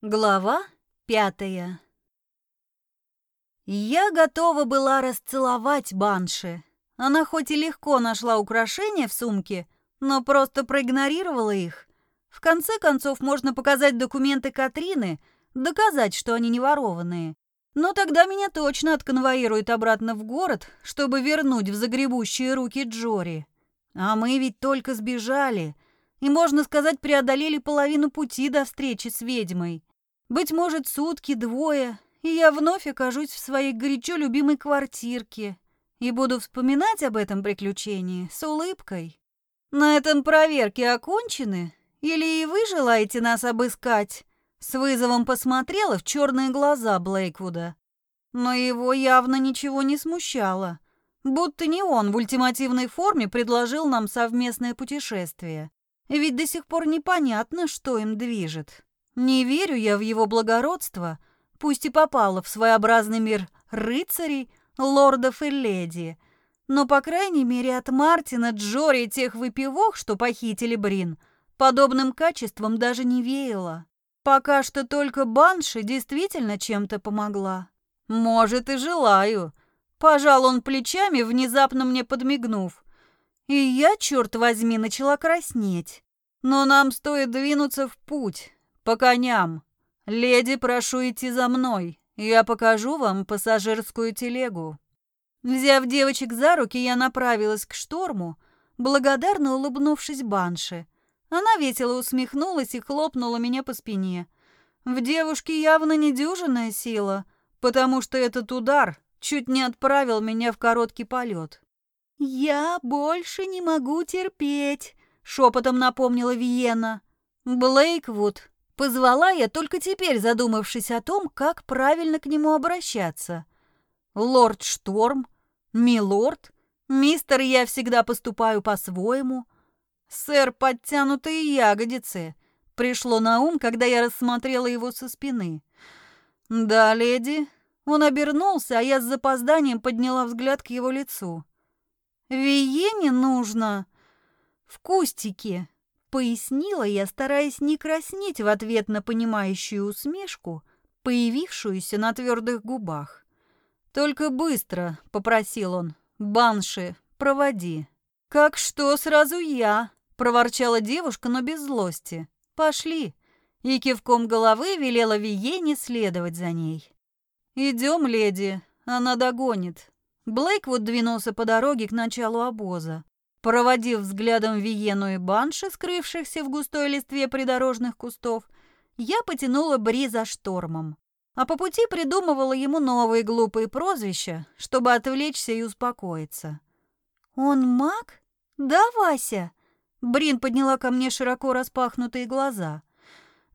Глава пятая Я готова была расцеловать Банши. Она хоть и легко нашла украшения в сумке, но просто проигнорировала их. В конце концов, можно показать документы Катрины, доказать, что они не ворованные. Но тогда меня точно отконвоируют обратно в город, чтобы вернуть в загребущие руки Джори. А мы ведь только сбежали и, можно сказать, преодолели половину пути до встречи с ведьмой. Быть может, сутки, двое, и я вновь окажусь в своей горячо любимой квартирке и буду вспоминать об этом приключении с улыбкой. На этом проверки окончены? Или и вы желаете нас обыскать? С вызовом посмотрела в черные глаза Блейквуда. Но его явно ничего не смущало. Будто не он в ультимативной форме предложил нам совместное путешествие. Ведь до сих пор непонятно, что им движет. Не верю я в его благородство, пусть и попала в своеобразный мир рыцарей, лордов и леди, но, по крайней мере, от Мартина, Джори и тех выпивок, что похитили Брин, подобным качеством даже не веяло. Пока что только Банши действительно чем-то помогла. Может, и желаю. Пожал он плечами, внезапно мне подмигнув. И я, черт возьми, начала краснеть. Но нам стоит двинуться в путь. «По коням! Леди, прошу идти за мной. Я покажу вам пассажирскую телегу». Взяв девочек за руки, я направилась к шторму, благодарно улыбнувшись Банше. Она весело усмехнулась и хлопнула меня по спине. В девушке явно недюжинная сила, потому что этот удар чуть не отправил меня в короткий полет. «Я больше не могу терпеть», — шепотом напомнила Виена. Блейквуд Позвала я, только теперь задумавшись о том, как правильно к нему обращаться. Лорд Шторм, милорд, мистер, я всегда поступаю по-своему. Сэр, подтянутые ягодицы. Пришло на ум, когда я рассмотрела его со спины. Да, леди. Он обернулся, а я с запозданием подняла взгляд к его лицу. Виене нужно в кустике. Пояснила я, стараясь не краснеть в ответ на понимающую усмешку, появившуюся на твердых губах. «Только быстро», — попросил он, — «банши, проводи». «Как что, сразу я», — проворчала девушка, но без злости. «Пошли». И кивком головы велела Виене следовать за ней. «Идем, леди, она догонит». Блейквуд двинулся по дороге к началу обоза. Проводив взглядом Виену и Банши, скрывшихся в густой листве придорожных кустов, я потянула Бри за штормом. А по пути придумывала ему новые глупые прозвища, чтобы отвлечься и успокоиться. «Он маг? Да, Вася?» Брин подняла ко мне широко распахнутые глаза.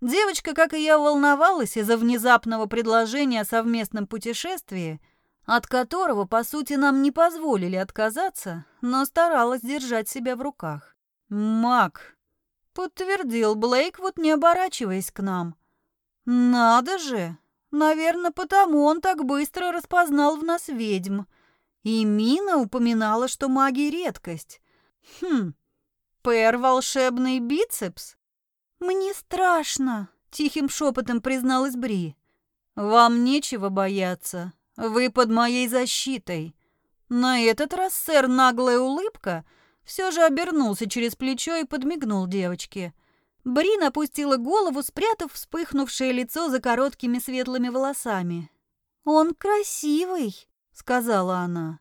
Девочка, как и я, волновалась из-за внезапного предложения о совместном путешествии – от которого, по сути, нам не позволили отказаться, но старалась держать себя в руках. «Маг», — подтвердил Блейк, вот не оборачиваясь к нам. «Надо же! Наверное, потому он так быстро распознал в нас ведьм. И Мина упоминала, что магия — редкость. Хм, Пэр — волшебный бицепс?» «Мне страшно», — тихим шепотом призналась Бри. «Вам нечего бояться», вы под моей защитой. На этот раз сэр наглая улыбка все же обернулся через плечо и подмигнул девочке. Брин опустила голову, спрятав вспыхнувшее лицо за короткими светлыми волосами. «Он красивый», — сказала она.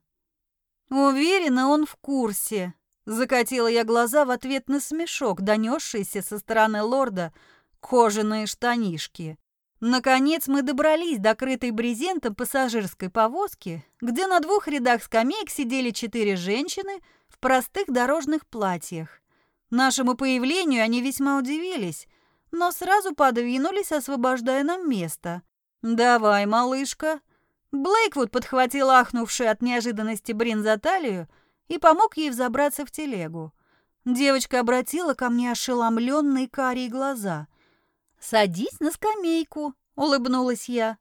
«Уверена, он в курсе», — закатила я глаза в ответ на смешок, донесшийся со стороны лорда кожаные штанишки. Наконец мы добрались до крытой брезентом пассажирской повозки, где на двух рядах скамеек сидели четыре женщины в простых дорожных платьях. Нашему появлению они весьма удивились, но сразу подвинулись, освобождая нам место. «Давай, малышка». Блейквуд подхватил ахнувшую от неожиданности Брин за талию и помог ей взобраться в телегу. Девочка обратила ко мне ошеломленные карие глаза. «Садись на скамейку», — улыбнулась я.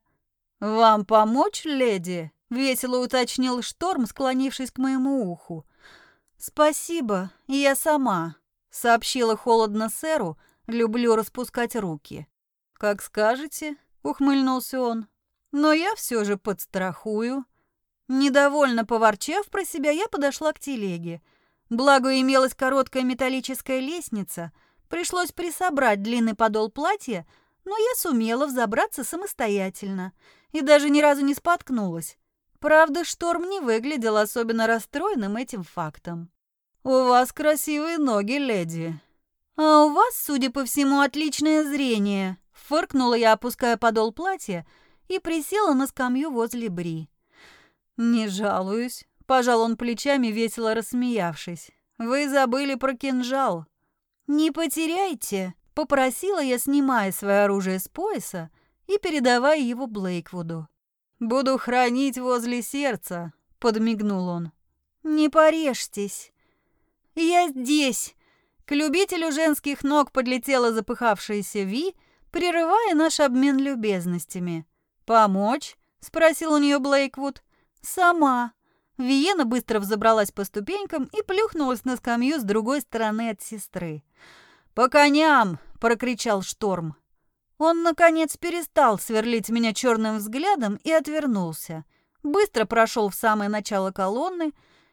«Вам помочь, леди?» — весело уточнил Шторм, склонившись к моему уху. «Спасибо, я сама», — сообщила холодно сэру, люблю распускать руки. как скажете», — ухмыльнулся он. «Но я все же подстрахую». Недовольно поворчав про себя, я подошла к телеге. Благо имелась короткая металлическая лестница, пришлось присобрать длинный подол платья, но я сумела взобраться самостоятельно и даже ни разу не споткнулась. Правда, шторм не выглядел особенно расстроенным этим фактом. «У вас красивые ноги, леди». «А у вас, судя по всему, отличное зрение», — фыркнула я, опуская подол платья, и присела на скамью возле Бри. «Не жалуюсь», — пожал он плечами, весело рассмеявшись. «Вы забыли про кинжал». «Не потеряйте», — попросила я, снимая свое оружие с пояса и передавая его Блейквуду. «Буду хранить возле сердца», — подмигнул он. «Не порежьтесь». «Я здесь!» К любителю женских ног подлетела запыхавшаяся Ви, прерывая наш обмен любезностями. «Помочь?» — спросил у нее Блейквуд. «Сама». Виена быстро взобралась по ступенькам и плюхнулась на скамью с другой стороны от сестры. «По коням!» — прокричал Шторм. Он, наконец, перестал сверлить меня черным взглядом и отвернулся. Быстро прошел в самое начало колонны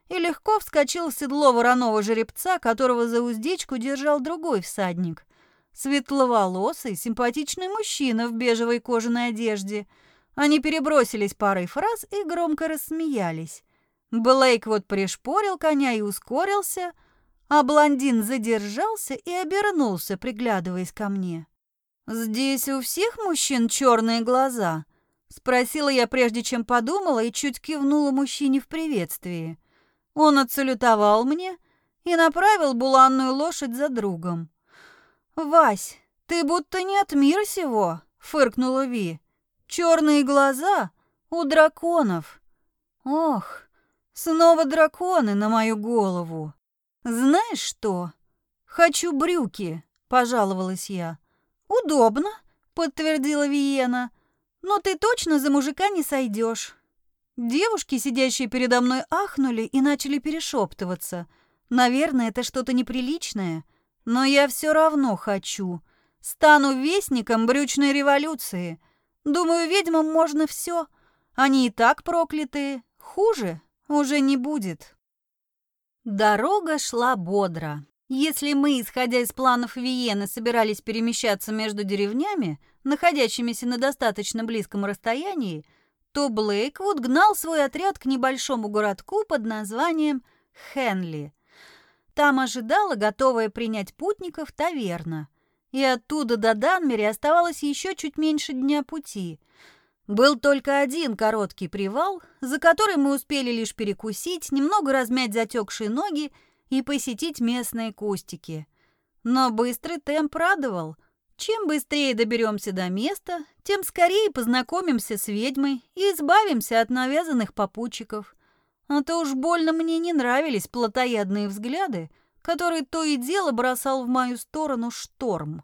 и легко вскочил в седло вороного жеребца, которого за уздечку держал другой всадник. Светловолосый, симпатичный мужчина в бежевой кожаной одежде — они перебросились парой фраз и громко рассмеялись. Блейк вот пришпорил коня и ускорился, а блондин задержался и обернулся, приглядываясь ко мне. «Здесь у всех мужчин черные глаза?» — спросила я, прежде чем подумала, и чуть кивнула мужчине в приветствии. Он отсалютовал мне и направил буланную лошадь за другом. «Вась, ты будто не от мира сего», — фыркнула Ви. Черные глаза у драконов. Ох, снова драконы на мою голову. Знаешь что? Хочу брюки, пожаловалась я. Удобно, подтвердила Виена. Но ты точно за мужика не сойдешь. Девушки, сидящие передо мной, ахнули и начали перешептываться. Наверное, это что-то неприличное, но я все равно хочу. Стану вестником брючной революции. Думаю, ведьмам можно все. Они и так проклятые. Хуже уже не будет. Дорога шла бодро. Если мы, исходя из планов Виены, собирались перемещаться между деревнями, находящимися на достаточно близком расстоянии, то Блейквуд гнал свой отряд к небольшому городку под названием Хенли. Там ожидала готовая принять путников таверна – и оттуда до Данмери оставалось еще чуть меньше дня пути. Был только один короткий привал, за который мы успели лишь перекусить, немного размять затекшие ноги и посетить местные кустики. Но быстрый темп радовал. Чем быстрее доберемся до места, тем скорее познакомимся с ведьмой и избавимся от навязанных попутчиков. А то уж больно мне не нравились плотоядные взгляды, который то и дело бросал в мою сторону шторм.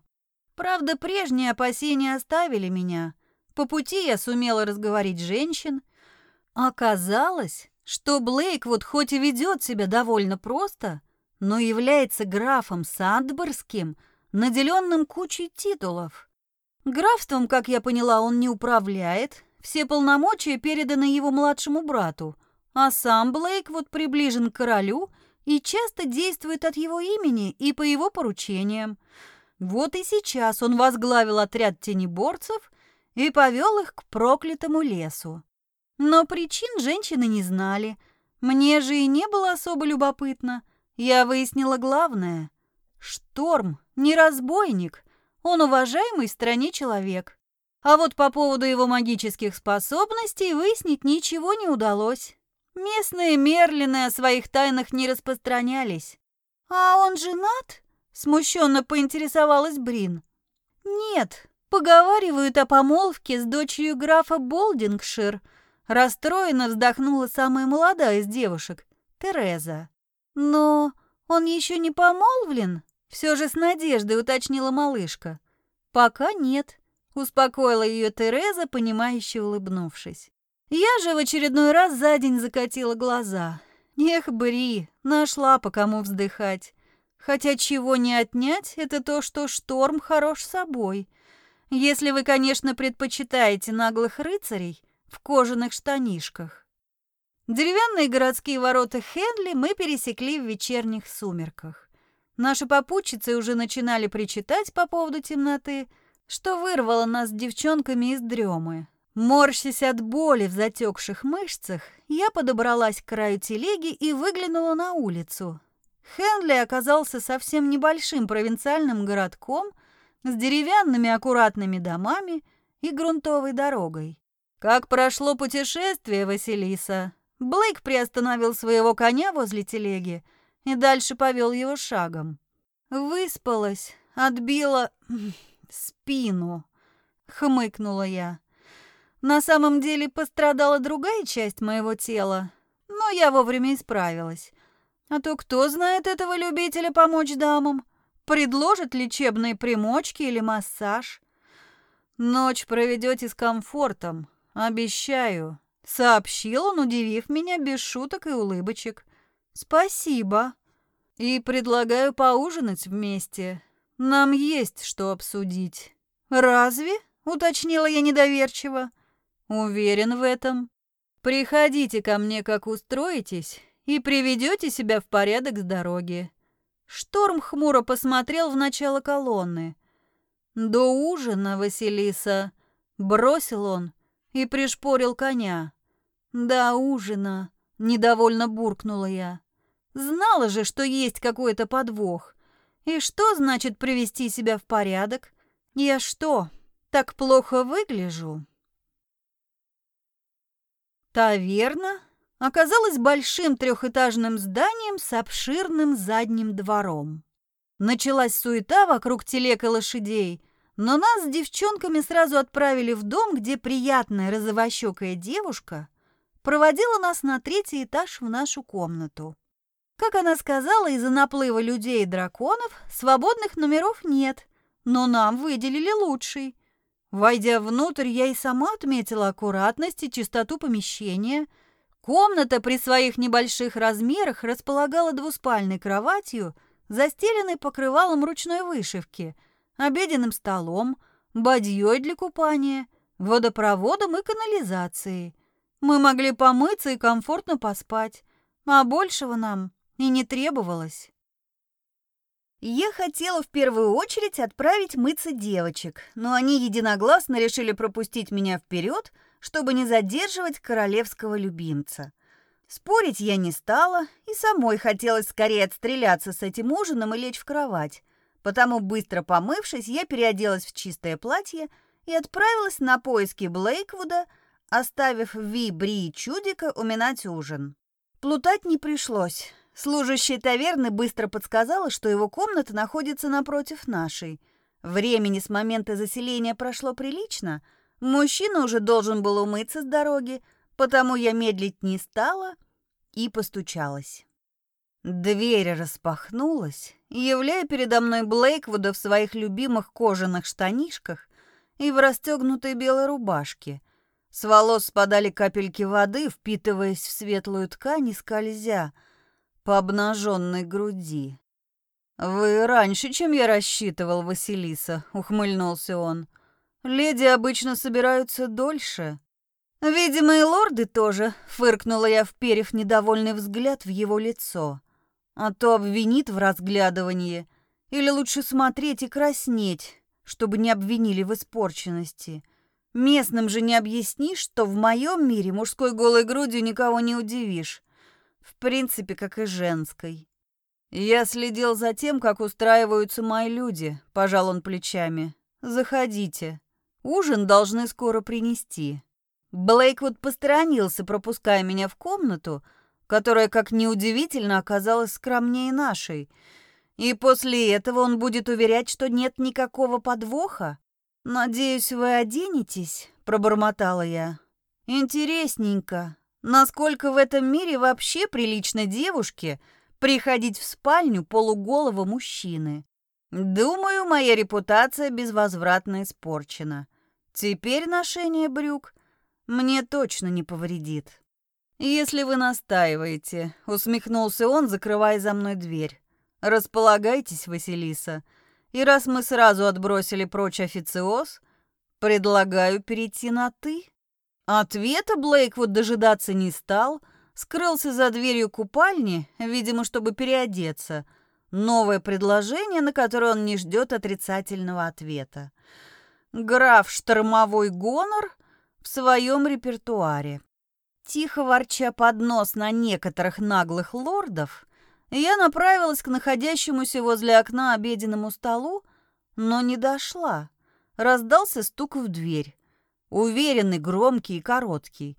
Правда, прежние опасения оставили меня. По пути я сумела разговорить женщин. Оказалось, что Блейк вот хоть и ведет себя довольно просто, но является графом Сандборским, наделенным кучей титулов. Графством, как я поняла, он не управляет, все полномочия переданы его младшему брату, а сам Блейк вот приближен к королю – и часто действует от его имени и по его поручениям. Вот и сейчас он возглавил отряд тенеборцев и повел их к проклятому лесу. Но причин женщины не знали. Мне же и не было особо любопытно. Я выяснила главное. Шторм не разбойник, он уважаемый в стране человек. А вот по поводу его магических способностей выяснить ничего не удалось. Местные Мерлины о своих тайнах не распространялись. «А он женат?» — смущенно поинтересовалась Брин. «Нет, поговаривают о помолвке с дочерью графа Болдингшир», — расстроенно вздохнула самая молодая из девушек, Тереза. «Но он еще не помолвлен?» — все же с надеждой уточнила малышка. «Пока нет», — успокоила ее Тереза, понимающе улыбнувшись. Я же в очередной раз за день закатила глаза. Эх, Бри, нашла по кому вздыхать. Хотя чего не отнять, это то, что шторм хорош собой. Если вы, конечно, предпочитаете наглых рыцарей в кожаных штанишках. Деревянные городские ворота Хенли мы пересекли в вечерних сумерках. Наши попутчицы уже начинали причитать по поводу темноты, что вырвало нас с девчонками из дремы. Морщась от боли в затекших мышцах, я подобралась к краю телеги и выглянула на улицу. Хенли оказался совсем небольшим провинциальным городком с деревянными аккуратными домами и грунтовой дорогой. «Как прошло путешествие, Василиса?» Блейк приостановил своего коня возле телеги и дальше повел его шагом. «Выспалась, отбила спину», — хмыкнула я. На самом деле пострадала другая часть моего тела, но я вовремя исправилась. А то кто знает этого любителя помочь дамам? Предложит лечебные примочки или массаж? Ночь проведете с комфортом, обещаю. Сообщил он, удивив меня без шуток и улыбочек. Спасибо. И предлагаю поужинать вместе. Нам есть что обсудить. Разве? Уточнила я недоверчиво. Уверен в этом. Приходите ко мне, как устроитесь, и приведете себя в порядок с дороги. Шторм хмуро посмотрел в начало колонны. До ужина, Василиса, бросил он и пришпорил коня. До ужина, недовольно буркнула я. Знала же, что есть какой-то подвох. И что значит привести себя в порядок? Я что, так плохо выгляжу? Таверна оказалась большим трехэтажным зданием с обширным задним двором. Началась суета вокруг телег и лошадей, но нас с девчонками сразу отправили в дом, где приятная розовощекая девушка проводила нас на третий этаж в нашу комнату. Как она сказала, из-за наплыва людей и драконов свободных номеров нет, но нам выделили лучший. Войдя внутрь, я и сама отметила аккуратность и чистоту помещения. Комната при своих небольших размерах располагала двуспальной кроватью, застеленной покрывалом ручной вышивки, обеденным столом, бадьей для купания, водопроводом и канализацией. Мы могли помыться и комфортно поспать, а большего нам и не требовалось. Я хотела в первую очередь отправить мыться девочек, но они единогласно решили пропустить меня вперед, чтобы не задерживать королевского любимца. Спорить я не стала, и самой хотелось скорее отстреляться с этим ужином и лечь в кровать. Потому, быстро помывшись, я переоделась в чистое платье и отправилась на поиски Блейквуда, оставив Ви, Бри и Чудика уминать ужин. Плутать не пришлось. Служащая таверны быстро подсказала, что его комната находится напротив нашей. Времени с момента заселения прошло прилично. Мужчина уже должен был умыться с дороги, потому я медлить не стала и постучалась. Дверь распахнулась, являя передо мной Блейквуда в своих любимых кожаных штанишках и в расстегнутой белой рубашке. С волос спадали капельки воды, впитываясь в светлую ткань и скользя — по обнаженной груди. «Вы раньше, чем я рассчитывал, Василиса», — ухмыльнулся он. «Леди обычно собираются дольше». «Видимо, и лорды тоже», — фыркнула я, вперев недовольный взгляд в его лицо. «А то обвинит в разглядывании. Или лучше смотреть и краснеть, чтобы не обвинили в испорченности. Местным же не объяснишь, что в моем мире мужской голой грудью никого не удивишь. В принципе, как и женской. Я следил за тем, как устраиваются мои люди, пожал он плечами. Заходите. Ужин должны скоро принести. Блейквуд посторонился, пропуская меня в комнату, которая, как неудивительно, оказалась скромнее нашей. И после этого он будет уверять, что нет никакого подвоха. «Надеюсь, вы оденетесь?» – пробормотала я. «Интересненько. Насколько в этом мире вообще прилично девушке приходить в спальню полуголого мужчины? Думаю, моя репутация безвозвратно испорчена. Теперь ношение брюк мне точно не повредит. Если вы настаиваете, усмехнулся он, закрывая за мной дверь. Располагайтесь, Василиса. И раз мы сразу отбросили прочь официоз, Предлагаю перейти на «ты». Ответа Блейк вот дожидаться не стал, скрылся за дверью купальни, видимо, чтобы переодеться. Новое предложение, на которое он не ждет отрицательного ответа. Граф «Штормовой гонор» в своем репертуаре. Тихо ворча под нос на некоторых наглых лордов, я направилась к находящемуся возле окна обеденному столу, но не дошла. Раздался стук в дверь. Уверенный, громкий и короткий.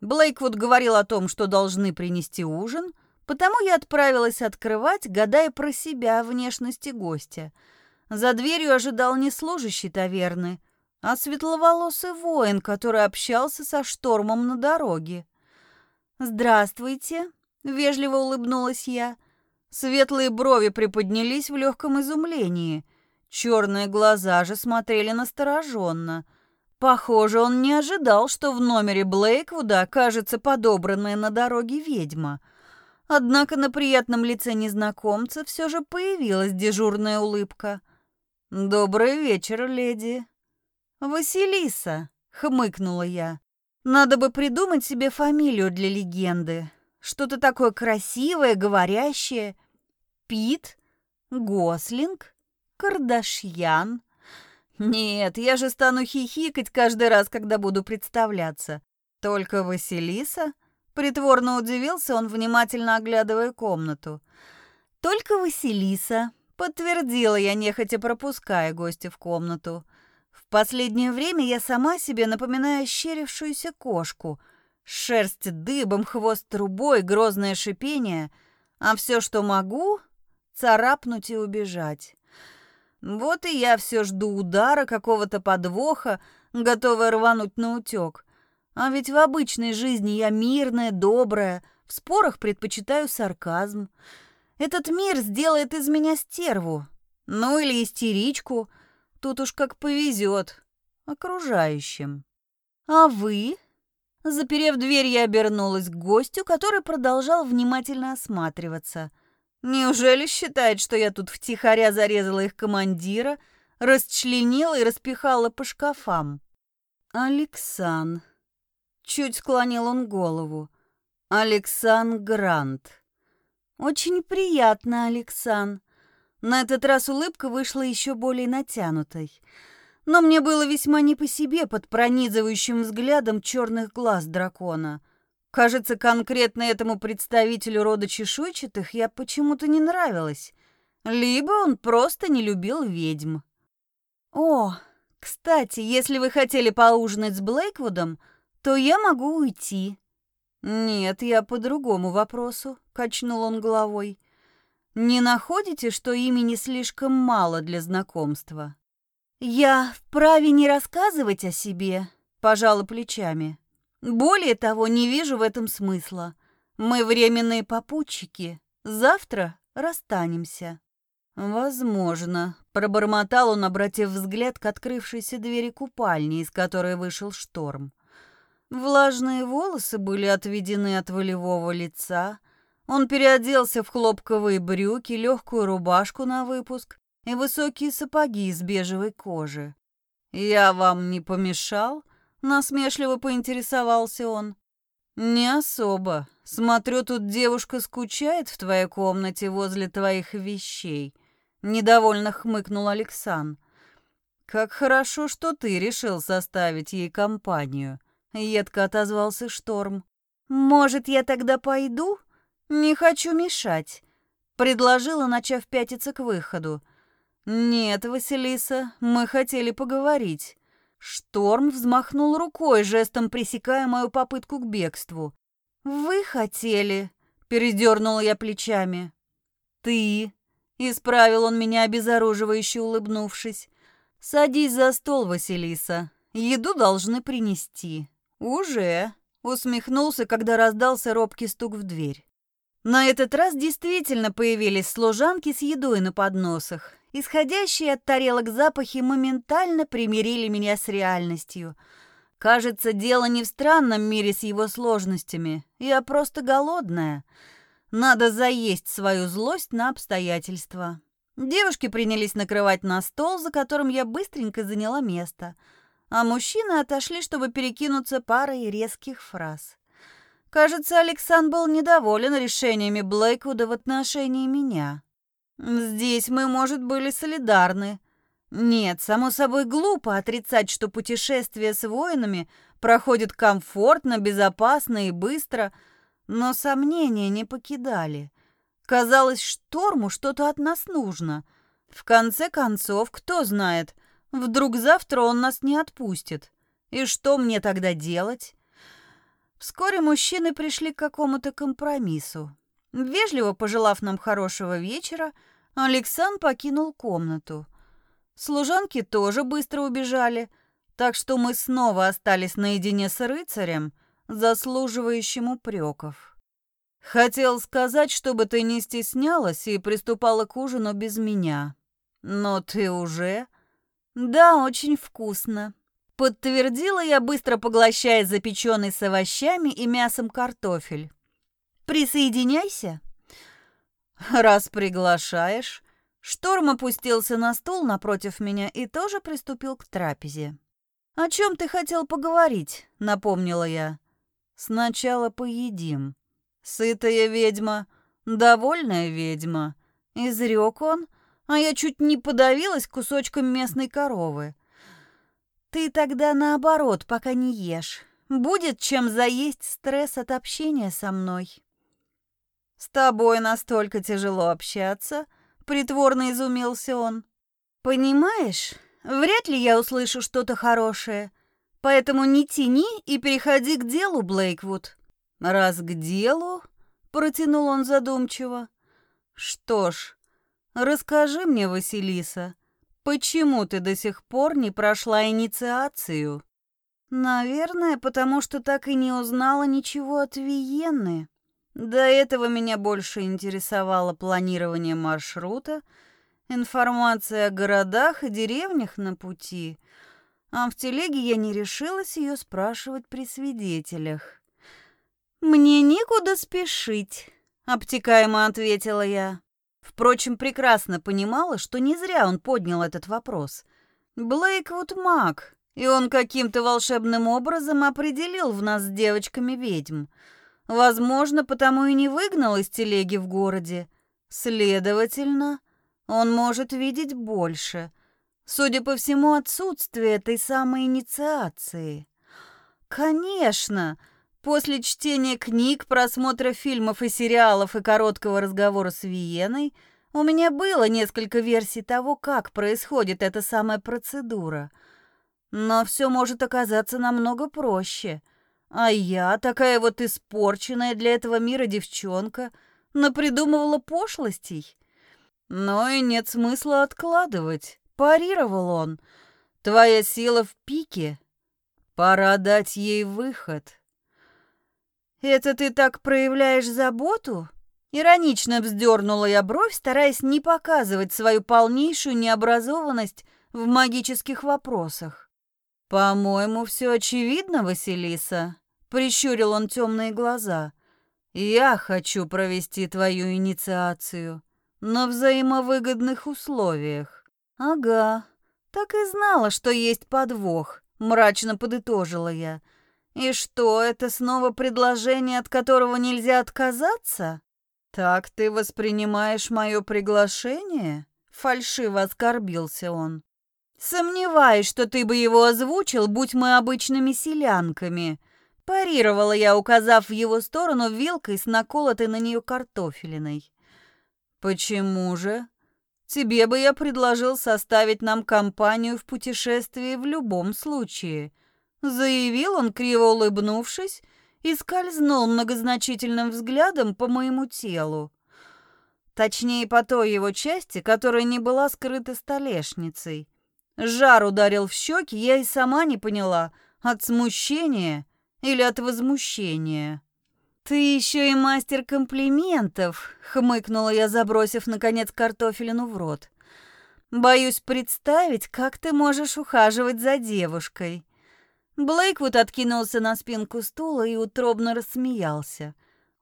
Блейквуд говорил о том, что должны принести ужин, потому я отправилась открывать, гадая про себя внешности гостя. За дверью ожидал не служащий таверны, а светловолосый воин, который общался со штормом на дороге. «Здравствуйте», — вежливо улыбнулась я. Светлые брови приподнялись в легком изумлении. Черные глаза же смотрели настороженно. Похоже, он не ожидал, что в номере Блейквуда окажется подобранная на дороге ведьма. Однако на приятном лице незнакомца все же появилась дежурная улыбка. «Добрый вечер, леди». «Василиса», — хмыкнула я. «Надо бы придумать себе фамилию для легенды. Что-то такое красивое, говорящее. Пит? Гослинг? Кардашьян? Нет, я же стану хихикать каждый раз, когда буду представляться. Только Василиса? Притворно удивился он, внимательно оглядывая комнату. Только Василиса, подтвердила я, нехотя пропуская гостя в комнату. В последнее время я сама себе напоминаю ощерившуюся кошку. Шерсть дыбом, хвост трубой, грозное шипение. А все, что могу, царапнуть и убежать. Вот и я все жду удара, какого-то подвоха, готовая рвануть на утек. А ведь в обычной жизни я мирная, добрая, в спорах предпочитаю сарказм. Этот мир сделает из меня стерву, ну или истеричку, тут уж как повезет окружающим. А вы? Заперев дверь, я обернулась к гостю, который продолжал внимательно осматриваться – Неужели считает, что я тут втихаря зарезала их командира, расчленила и распихала по шкафам? Алексан. Чуть склонил он голову. Алексан Грант. Очень приятно, Алексан. На этот раз улыбка вышла еще более натянутой. Но мне было весьма не по себе под пронизывающим взглядом черных глаз дракона — Кажется, конкретно этому представителю рода чешуйчатых я почему-то не нравилась. Либо он просто не любил ведьм. О, кстати, если вы хотели поужинать с Блейквудом, то я могу уйти. Нет, я по другому вопросу, качнул он головой. Не находите, что имени слишком мало для знакомства? Я вправе не рассказывать о себе, пожала плечами. Более того, не вижу в этом смысла. Мы временные попутчики. Завтра расстанемся. Возможно, пробормотал он, обратив взгляд к открывшейся двери купальни, из которой вышел шторм. Влажные волосы были отведены от волевого лица. Он переоделся в хлопковые брюки, легкую рубашку на выпуск и высокие сапоги из бежевой кожи. «Я вам не помешал?» Насмешливо поинтересовался он. «Не особо. Смотрю, тут девушка скучает в твоей комнате возле твоих вещей», — недовольно хмыкнул Александр. «Как хорошо, что ты решил составить ей компанию», — едко отозвался Шторм. «Может, я тогда пойду? Не хочу мешать», — предложила, начав пятиться к выходу. «Нет, Василиса, мы хотели поговорить. Шторм взмахнул рукой, жестом пресекая мою попытку к бегству. «Вы хотели?» — передернула я плечами. «Ты?» — исправил он меня, обезоруживающе улыбнувшись. «Садись за стол, Василиса. Еду должны принести». «Уже?» — усмехнулся, когда раздался робкий стук в дверь. На этот раз действительно появились служанки с едой на подносах. Исходящие от тарелок запахи моментально примирили меня с реальностью. Кажется, дело не в странном мире с его сложностями. Я просто голодная. Надо заесть свою злость на обстоятельства. Девушки принялись накрывать на стол, за которым я быстренько заняла место. А мужчины отошли, чтобы перекинуться парой резких фраз. Кажется, Александр был недоволен решениями Блейквуда в отношении меня. Здесь мы, может, были солидарны. Нет, само собой глупо отрицать, что путешествие с воинами проходит комфортно, безопасно и быстро, но сомнения не покидали. Казалось, Шторму что-то от нас нужно. В конце концов, кто знает, вдруг завтра он нас не отпустит. И что мне тогда делать? Вскоре мужчины пришли к какому-то компромиссу. Вежливо пожелав нам хорошего вечера, Александр покинул комнату. Служанки тоже быстро убежали, так что мы снова остались наедине с рыцарем, заслуживающим упреков. Хотел сказать, чтобы ты не стеснялась и приступала к ужину без меня. Но ты уже... Да, очень вкусно. Подтвердила я, быстро поглощая запеченный с овощами и мясом картофель. Присоединяйся. «Раз приглашаешь...» Шторм опустился на стул напротив меня и тоже приступил к трапезе. «О чем ты хотел поговорить?» — напомнила я. «Сначала поедим. Сытая ведьма, довольная ведьма». Изрек он, а я чуть не подавилась кусочком местной коровы. «Ты тогда наоборот, пока не ешь. Будет чем заесть стресс от общения со мной». «С тобой настолько тяжело общаться?» — притворно изумился он. «Понимаешь, вряд ли я услышу что-то хорошее, поэтому не тяни и переходи к делу, Блейквуд». «Раз к делу?» — протянул он задумчиво. «Что ж, расскажи мне, Василиса, почему ты до сих пор не прошла инициацию?» «Наверное, потому что так и не узнала ничего от Виенны», до этого меня больше интересовало планирование маршрута, информация о городах и деревнях на пути, а в телеге я не решилась ее спрашивать при свидетелях. «Мне некуда спешить», — обтекаемо ответила я. Впрочем, прекрасно понимала, что не зря он поднял этот вопрос. Блейквуд маг, и он каким-то волшебным образом определил в нас с девочками ведьм — Возможно, потому и не выгнал из телеги в городе. Следовательно, он может видеть больше. Судя по всему, отсутствие этой самой инициации. Конечно, после чтения книг, просмотра фильмов и сериалов и короткого разговора с Виеной у меня было несколько версий того, как происходит эта самая процедура. Но все может оказаться намного проще — а я, такая вот испорченная для этого мира девчонка, напридумывала пошлостей. Но и нет смысла откладывать, парировал он. Твоя сила в пике. Пора дать ей выход. Это ты так проявляешь заботу? Иронично вздернула я бровь, стараясь не показывать свою полнейшую необразованность в магических вопросах. «По-моему, все очевидно, Василиса», — прищурил он темные глаза. «Я хочу провести твою инициацию на взаимовыгодных условиях». «Ага, так и знала, что есть подвох», — мрачно подытожила я. «И что, это снова предложение, от которого нельзя отказаться?» «Так ты воспринимаешь мое приглашение?» — фальшиво оскорбился он. «Сомневаюсь, что ты бы его озвучил, будь мы обычными селянками», – парировала я, указав в его сторону вилкой с наколотой на нее картофелиной. «Почему же? Тебе бы я предложил составить нам компанию в путешествии в любом случае», – заявил он, криво улыбнувшись, и скользнул многозначительным взглядом по моему телу. Точнее, по той его части, которая не была скрыта столешницей – Жар ударил в щеки, я и сама не поняла, от смущения или от возмущения. «Ты еще и мастер комплиментов», — хмыкнула я, забросив, наконец, картофелину в рот. «Боюсь представить, как ты можешь ухаживать за девушкой». Блейквуд откинулся на спинку стула и утробно рассмеялся.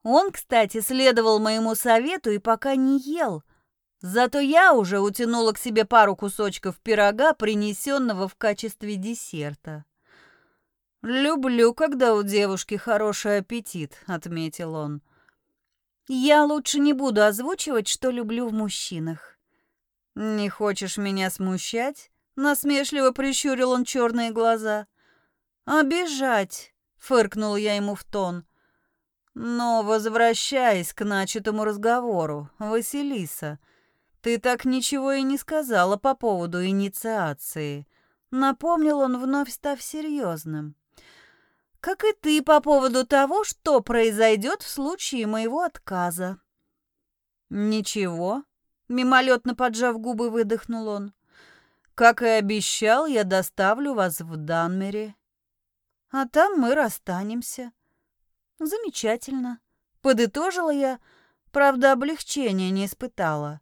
Он, кстати, следовал моему совету и пока не ел, Зато я уже утянула к себе пару кусочков пирога, принесенного в качестве десерта. «Люблю, когда у девушки хороший аппетит», — отметил он. «Я лучше не буду озвучивать, что люблю в мужчинах». «Не хочешь меня смущать?» — насмешливо прищурил он черные глаза. «Обижать», — фыркнул я ему в тон. «Но возвращаясь к начатому разговору, Василиса, ты так ничего и не сказала по поводу инициации», — напомнил он, вновь став серьезным. «Как и ты по поводу того, что произойдет в случае моего отказа». «Ничего», — мимолетно поджав губы, выдохнул он. «Как и обещал, я доставлю вас в Данмере а там мы расстанемся. Замечательно. Подытожила я, правда, облегчения не испытала.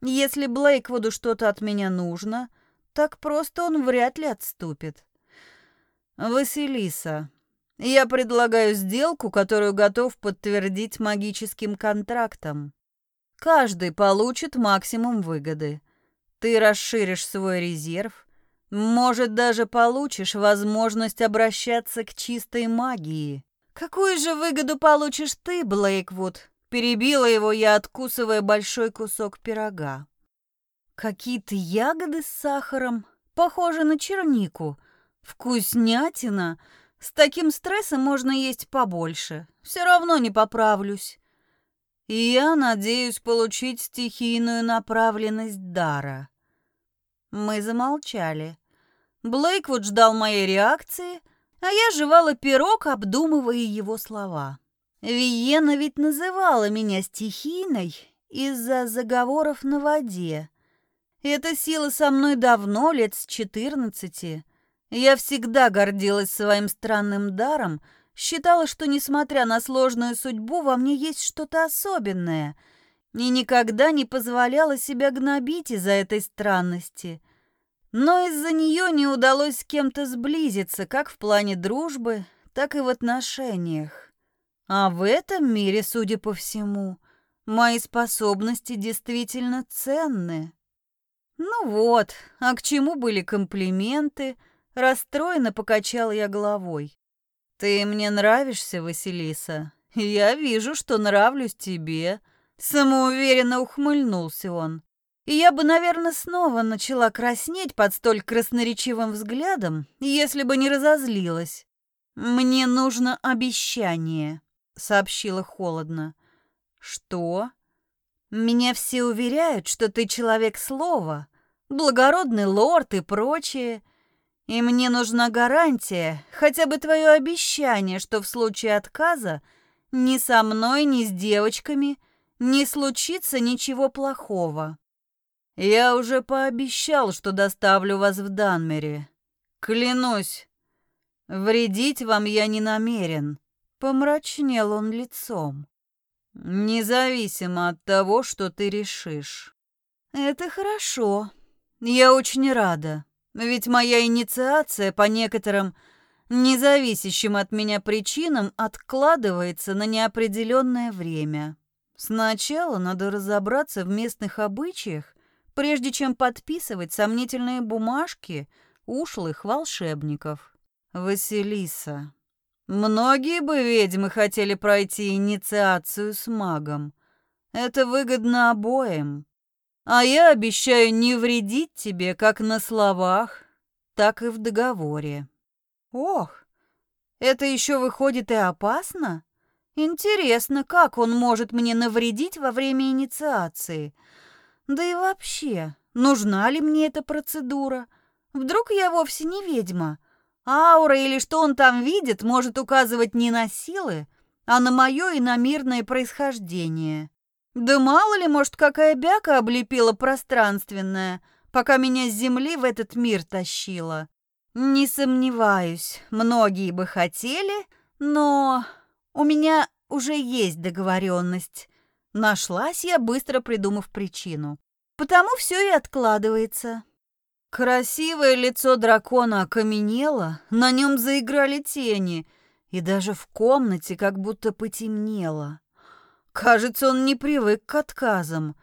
Если Блейквуду что-то от меня нужно, так просто он вряд ли отступит. Василиса, я предлагаю сделку, которую готов подтвердить магическим контрактом. Каждый получит максимум выгоды. Ты расширишь свой резерв, может, даже получишь возможность обращаться к чистой магии. Какую же выгоду получишь ты, Блейквуд? Перебила его я, откусывая большой кусок пирога. Какие-то ягоды с сахаром, похожи на чернику. Вкуснятина. С таким стрессом можно есть побольше. Все равно не поправлюсь. И я надеюсь получить стихийную направленность дара. Мы замолчали. Блейквуд ждал моей реакции, а я жевала пирог, обдумывая его слова. Виена ведь называла меня стихийной из-за заговоров на воде. Эта сила со мной давно, лет с четырнадцати. Я всегда гордилась своим странным даром, считала, что, несмотря на сложную судьбу, во мне есть что-то особенное, и никогда не позволяла себя гнобить из-за этой странности — но из-за нее не удалось с кем-то сблизиться, как в плане дружбы, так и в отношениях. А в этом мире, судя по всему, мои способности действительно ценны. Ну вот, а к чему были комплименты? Расстроенно покачал я головой. Ты мне нравишься, Василиса. Я вижу, что нравлюсь тебе. Самоуверенно ухмыльнулся он. И я бы, наверное, снова начала краснеть под столь красноречивым взглядом, если бы не разозлилась. «Мне нужно обещание», — сообщила холодно. «Что?» «Меня все уверяют, что ты человек слова, благородный лорд и прочее, и мне нужна гарантия, хотя бы твое обещание, что в случае отказа ни со мной, ни с девочками не случится ничего плохого». Я уже пообещал, что доставлю вас в Данмере. Клянусь, вредить вам я не намерен. Помрачнел он лицом. Независимо от того, что ты решишь. Это хорошо. Я очень рада. Ведь моя инициация по некоторым независящим от меня причинам откладывается на неопределенное время. Сначала надо разобраться в местных обычаях прежде чем подписывать сомнительные бумажки ушлых волшебников. Василиса. Многие бы ведьмы хотели пройти инициацию с магом. Это выгодно обоим. А я обещаю не вредить тебе как на словах, так и в договоре. Ох, это еще выходит и опасно? Интересно, как он может мне навредить во время инициации – да и вообще, нужна ли мне эта процедура? Вдруг я вовсе не ведьма? Аура или что он там видит, может указывать не на силы, а на мое иномирное происхождение. Да мало ли, может, какая бяка облепила пространственная, пока меня с земли в этот мир тащила. Не сомневаюсь, многие бы хотели, но у меня уже есть договоренность. Нашлась я, быстро придумав причину. Потому все и откладывается. Красивое лицо дракона окаменело, на нем заиграли тени, и даже в комнате как будто потемнело. Кажется, он не привык к отказам.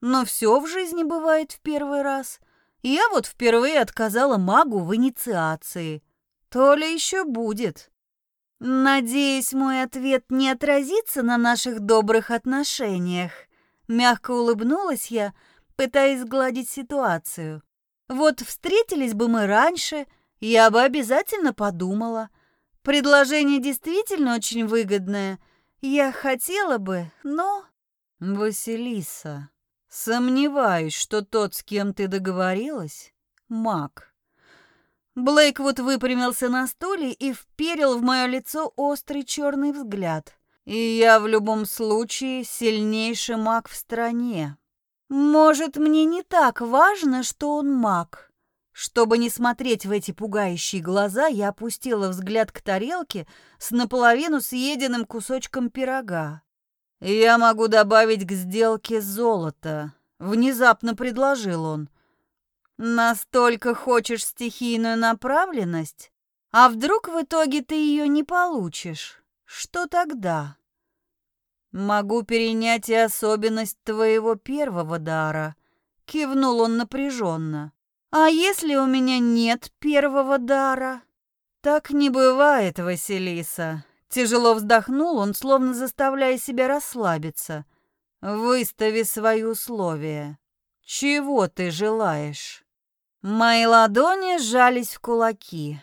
Но все в жизни бывает в первый раз. Я вот впервые отказала магу в инициации. То ли еще будет. Надеюсь, мой ответ не отразится на наших добрых отношениях. Мягко улыбнулась я, пытаясь сгладить ситуацию. Вот встретились бы мы раньше, я бы обязательно подумала. Предложение действительно очень выгодное. Я хотела бы, но... Василиса, сомневаюсь, что тот, с кем ты договорилась, маг. Блейк вот выпрямился на стуле и вперил в мое лицо острый черный взгляд. И я в любом случае сильнейший маг в стране. Может, мне не так важно, что он маг. Чтобы не смотреть в эти пугающие глаза, я опустила взгляд к тарелке с наполовину съеденным кусочком пирога. «Я могу добавить к сделке золото», — внезапно предложил он. Настолько хочешь стихийную направленность? А вдруг в итоге ты ее не получишь? Что тогда? Могу перенять и особенность твоего первого дара. Кивнул он напряженно. А если у меня нет первого дара? Так не бывает, Василиса. Тяжело вздохнул он, словно заставляя себя расслабиться. Выстави свои условия. Чего ты желаешь? Мои ладони сжались в кулаки.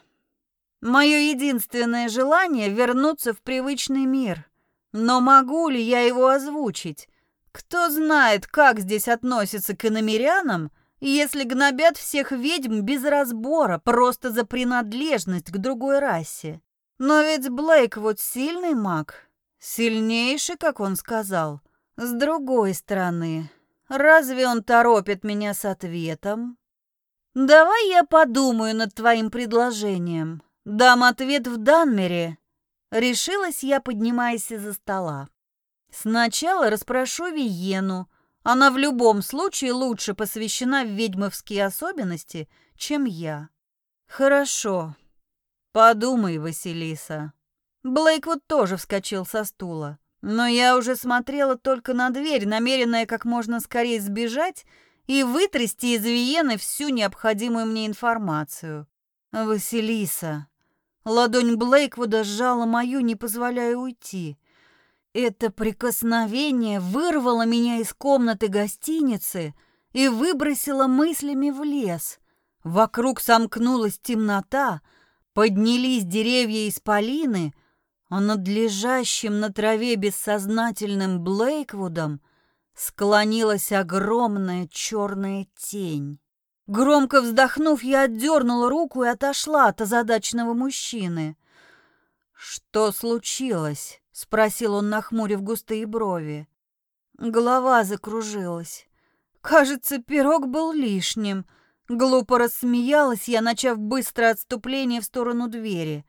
Мое единственное желание — вернуться в привычный мир. Но могу ли я его озвучить? Кто знает, как здесь относятся к иномерянам, если гнобят всех ведьм без разбора, просто за принадлежность к другой расе. Но ведь Блейк вот сильный маг. Сильнейший, как он сказал. С другой стороны, разве он торопит меня с ответом? «Давай я подумаю над твоим предложением. Дам ответ в Данмере». Решилась я, поднимаясь из-за стола. Сначала расспрошу Виену. Она в любом случае лучше посвящена в ведьмовские особенности, чем я. Хорошо. Подумай, Василиса. Блейк вот тоже вскочил со стула. Но я уже смотрела только на дверь, намеренная как можно скорее сбежать и вытрясти из Виены всю необходимую мне информацию. Василиса. Ладонь Блейквуда сжала мою, не позволяя уйти. Это прикосновение вырвало меня из комнаты гостиницы и выбросило мыслями в лес. Вокруг сомкнулась темнота, поднялись деревья из полины, а над лежащим на траве бессознательным Блейквудом — склонилась огромная черная тень. Громко вздохнув, я отдернула руку и отошла от озадаченного мужчины. «Что случилось?» — спросил он, нахмурив густые брови. Голова закружилась. Кажется, пирог был лишним. Глупо рассмеялась я, начав быстрое отступление в сторону двери.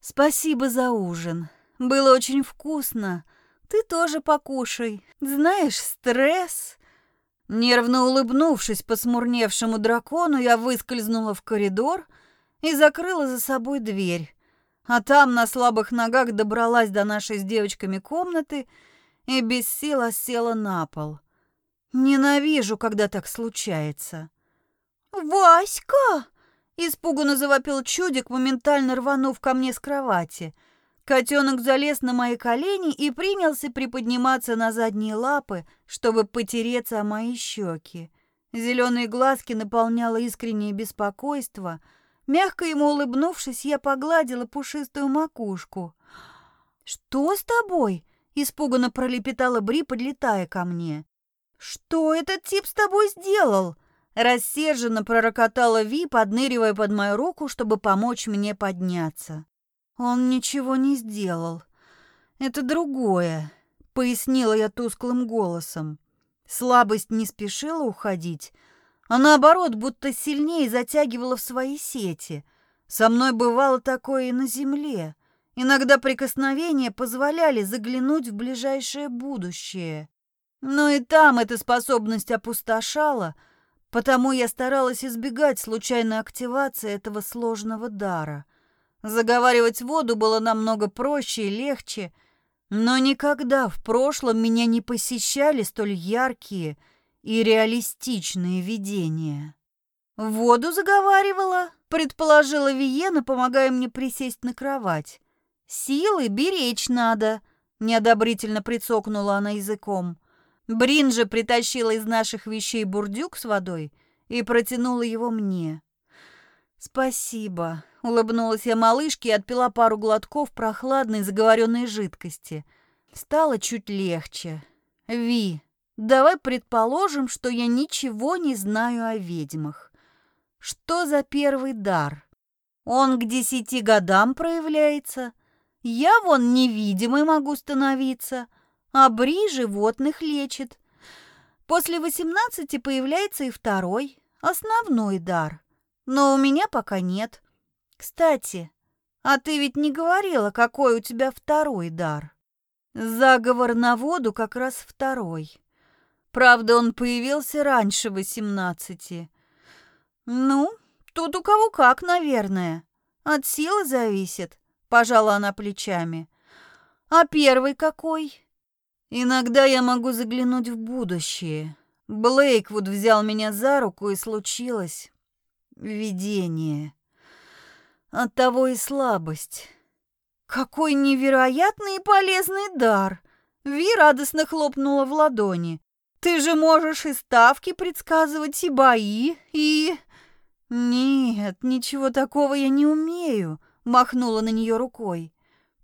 «Спасибо за ужин. Было очень вкусно. Ты тоже покушай. Знаешь, стресс...» Нервно улыбнувшись посмурневшему дракону, я выскользнула в коридор и закрыла за собой дверь. А там на слабых ногах добралась до нашей с девочками комнаты и без сил села на пол. Ненавижу, когда так случается. «Васька!» — испуганно завопил чудик, моментально рванув ко мне с кровати — Котенок залез на мои колени и принялся приподниматься на задние лапы, чтобы потереться о мои щеки. Зеленые глазки наполняло искреннее беспокойство. Мягко ему улыбнувшись, я погладила пушистую макушку. «Что с тобой?» — испуганно пролепетала Бри, подлетая ко мне. «Что этот тип с тобой сделал?» Рассерженно пророкотала Ви, подныривая под мою руку, чтобы помочь мне подняться. Он ничего не сделал. Это другое, пояснила я тусклым голосом. Слабость не спешила уходить, а наоборот, будто сильнее затягивала в свои сети. Со мной бывало такое и на земле. Иногда прикосновения позволяли заглянуть в ближайшее будущее. Но и там эта способность опустошала, потому я старалась избегать случайной активации этого сложного дара — Заговаривать воду было намного проще и легче, но никогда в прошлом меня не посещали столь яркие и реалистичные видения. «Воду заговаривала», — предположила Виена, помогая мне присесть на кровать. «Силы беречь надо», — неодобрительно прицокнула она языком. Брин же притащила из наших вещей бурдюк с водой и протянула его мне. «Спасибо», — улыбнулась я малышке и отпила пару глотков прохладной заговоренной жидкости. Стало чуть легче. «Ви, давай предположим, что я ничего не знаю о ведьмах. Что за первый дар? Он к десяти годам проявляется. Я вон невидимой могу становиться, а Бри животных лечит. После восемнадцати появляется и второй, основной дар. Но у меня пока нет. Кстати, а ты ведь не говорила, какой у тебя второй дар? Заговор на воду как раз второй. Правда, он появился раньше восемнадцати. Ну, тут у кого как, наверное. От силы зависит, пожала она плечами. А первый какой? Иногда я могу заглянуть в будущее. Блейквуд взял меня за руку, и случилось видение. Оттого и слабость. Какой невероятный и полезный дар! Ви радостно хлопнула в ладони. Ты же можешь и ставки предсказывать, и бои, и... Нет, ничего такого я не умею, махнула на нее рукой.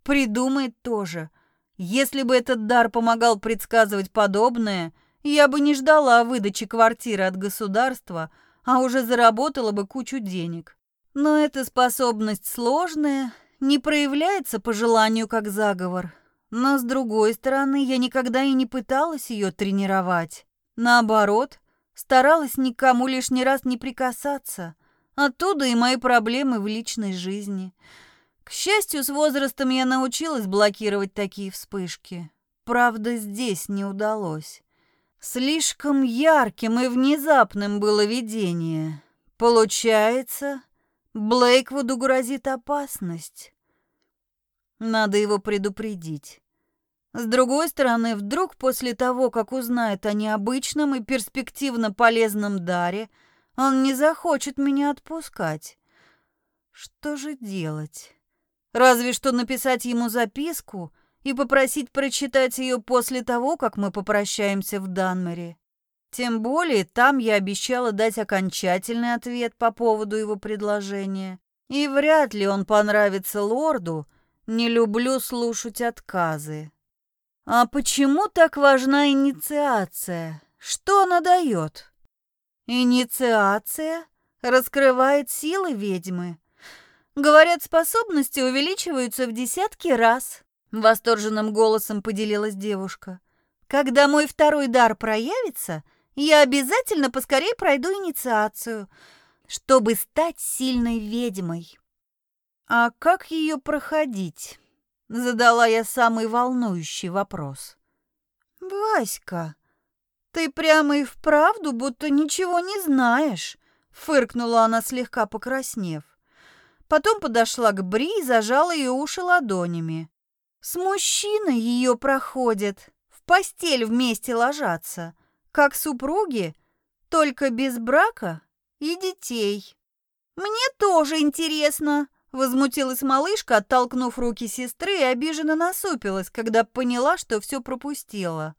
Придумает тоже. Если бы этот дар помогал предсказывать подобное, я бы не ждала выдачи квартиры от государства, а уже заработала бы кучу денег. Но эта способность сложная, не проявляется по желанию как заговор. Но с другой стороны, я никогда и не пыталась ее тренировать. Наоборот, старалась никому лишний раз не прикасаться. Оттуда и мои проблемы в личной жизни. К счастью, с возрастом я научилась блокировать такие вспышки. Правда, здесь не удалось. Слишком ярким и внезапным было видение. Получается, Блейквуду грозит опасность. Надо его предупредить. С другой стороны, вдруг после того, как узнает о необычном и перспективно полезном даре, он не захочет меня отпускать. Что же делать? Разве что написать ему записку и попросить прочитать ее после того, как мы попрощаемся в Данмере. Тем более там я обещала дать окончательный ответ по поводу его предложения. И вряд ли он понравится лорду, не люблю слушать отказы. А почему так важна инициация? Что она дает? Инициация раскрывает силы ведьмы. Говорят, способности увеличиваются в десятки раз. Восторженным голосом поделилась девушка. Когда мой второй дар проявится, я обязательно поскорее пройду инициацию, чтобы стать сильной ведьмой. А как ее проходить? Задала я самый волнующий вопрос. Васька, ты прямо и вправду будто ничего не знаешь, фыркнула она слегка покраснев. Потом подошла к Бри и зажала ее уши ладонями. С мужчиной ее проходят, в постель вместе ложатся как супруги, только без брака и детей. Мне тоже интересно, возмутилась малышка, оттолкнув руки сестры и обиженно насупилась, когда поняла, что все пропустила.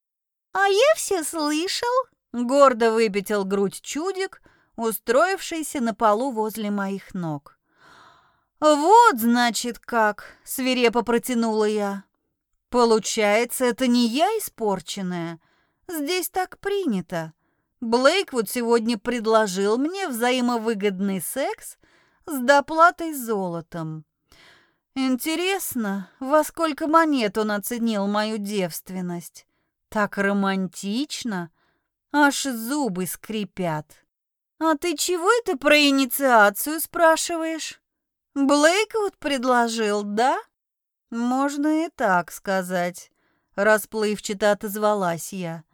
А я все слышал, гордо выпятил грудь чудик, устроившийся на полу возле моих ног. «Вот, значит, как!» — свирепо протянула я. «Получается, это не я испорченная, Здесь так принято. Блейк вот сегодня предложил мне взаимовыгодный секс с доплатой золотом. Интересно, во сколько монет он оценил мою девственность? Так романтично, аж зубы скрипят. А ты чего это про инициацию спрашиваешь? Блейк вот предложил, да? Можно и так сказать, расплывчато отозвалась я.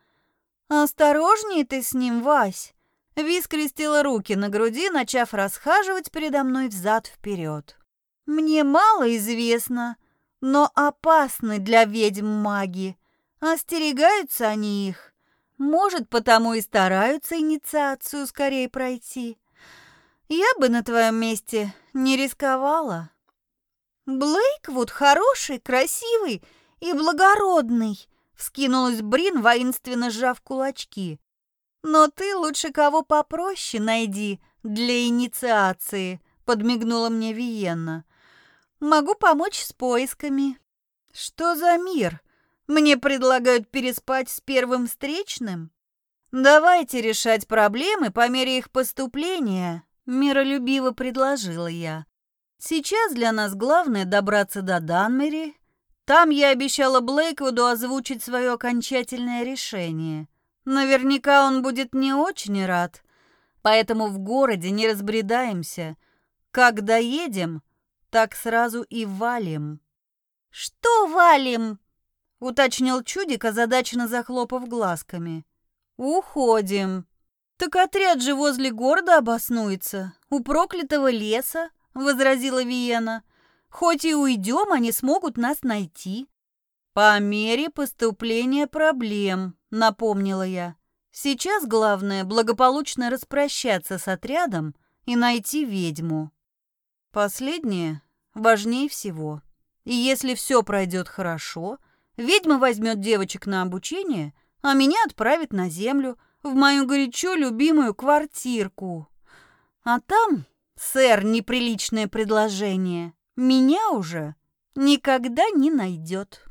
«Осторожней ты с ним, Вась!» Ви скрестила руки на груди, начав расхаживать передо мной взад-вперед. «Мне мало известно, но опасны для ведьм маги. Остерегаются они их. Может, потому и стараются инициацию скорее пройти. Я бы на твоем месте не рисковала. Блейквуд хороший, красивый и благородный, вскинулась Брин, воинственно сжав кулачки. Но ты лучше кого попроще найди для инициации, подмигнула мне Виенна. Могу помочь с поисками. Что за мир? Мне предлагают переспать с первым встречным? Давайте решать проблемы по мере их поступления, миролюбиво предложила я. Сейчас для нас главное добраться до Данмери. Там я обещала Блейквуду озвучить свое окончательное решение. Наверняка он будет не очень рад, поэтому в городе не разбредаемся. Как доедем, так сразу и валим. «Что валим?» — уточнил чудик, озадаченно захлопав глазками. «Уходим. Так отряд же возле города обоснуется, у проклятого леса», — возразила Виена. «Хоть и уйдем, они смогут нас найти». «По мере поступления проблем», — напомнила я. «Сейчас главное благополучно распрощаться с отрядом и найти ведьму». Последнее важнее всего. И если все пройдет хорошо, ведьма возьмет девочек на обучение, а меня отправит на землю, в мою горячо любимую квартирку. А там, сэр, неприличное предложение, меня уже никогда не найдет.